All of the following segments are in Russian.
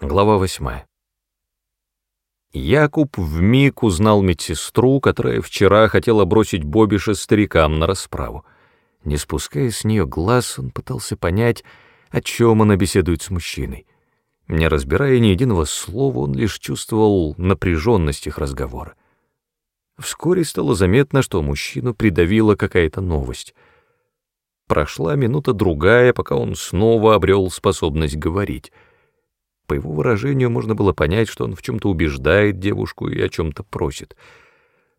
Глава восьмая. Якуб вмиг узнал медсестру, которая вчера хотела бросить Бобиша старикам на расправу. Не спуская с нее глаз, он пытался понять, о чем она беседует с мужчиной. Не разбирая ни единого слова, он лишь чувствовал напряженность их разговора. Вскоре стало заметно, что мужчину придавила какая-то новость. Прошла минута-другая, пока он снова обрел способность говорить — по его выражению можно было понять, что он в чем-то убеждает девушку и о чем-то просит.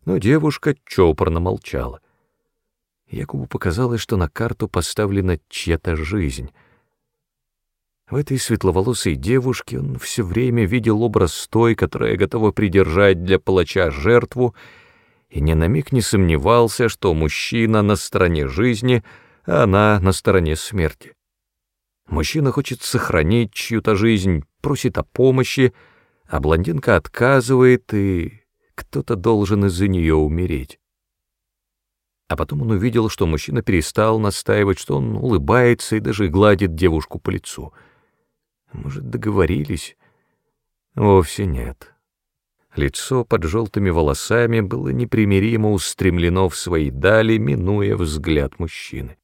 Но девушка чопорно молчала. Якубу показалось, что на карту поставлена чья-то жизнь. В этой светловолосой девушке он все время видел образ той, которая готова придержать для палача жертву, и ни на миг не сомневался, что мужчина на стороне жизни, а она на стороне смерти. Мужчина хочет сохранить чью-то жизнь, просит о помощи, а блондинка отказывает, и кто-то должен из-за нее умереть. А потом он увидел, что мужчина перестал настаивать, что он улыбается и даже гладит девушку по лицу. Может, договорились? Вовсе нет. Лицо под желтыми волосами было непримиримо устремлено в свои дали, минуя взгляд мужчины.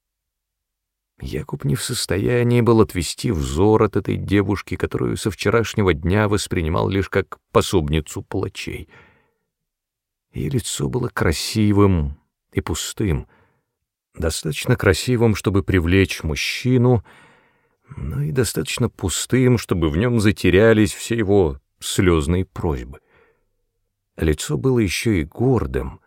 Якуб не в состоянии был отвести взор от этой девушки, которую со вчерашнего дня воспринимал лишь как пособницу палачей. Ее лицо было красивым и пустым, достаточно красивым, чтобы привлечь мужчину, но и достаточно пустым, чтобы в нем затерялись все его слезные просьбы. Лицо было еще и гордым,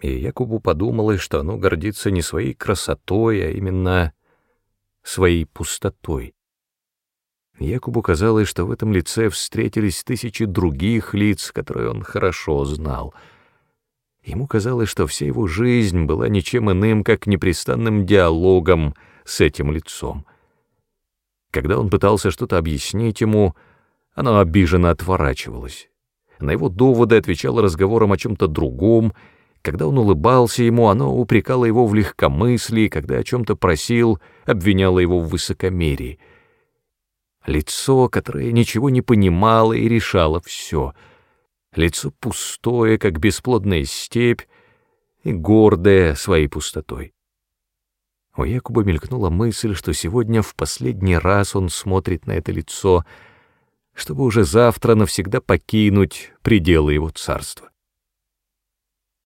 и Якубу подумалось, что оно гордится не своей красотой, а именно своей пустотой. Якубу казалось, что в этом лице встретились тысячи других лиц, которые он хорошо знал. Ему казалось, что вся его жизнь была ничем иным, как непрестанным диалогом с этим лицом. Когда он пытался что-то объяснить ему, оно обиженно отворачивалось. На его доводы отвечало разговором о чем-то другом — когда он улыбался ему, оно упрекало его в легкомыслии, когда о чем-то просил, обвиняло его в высокомерии. Лицо, которое ничего не понимало и решало все. Лицо пустое, как бесплодная степь, и гордое своей пустотой. У Якуба мелькнула мысль, что сегодня в последний раз он смотрит на это лицо, чтобы уже завтра навсегда покинуть пределы его царства.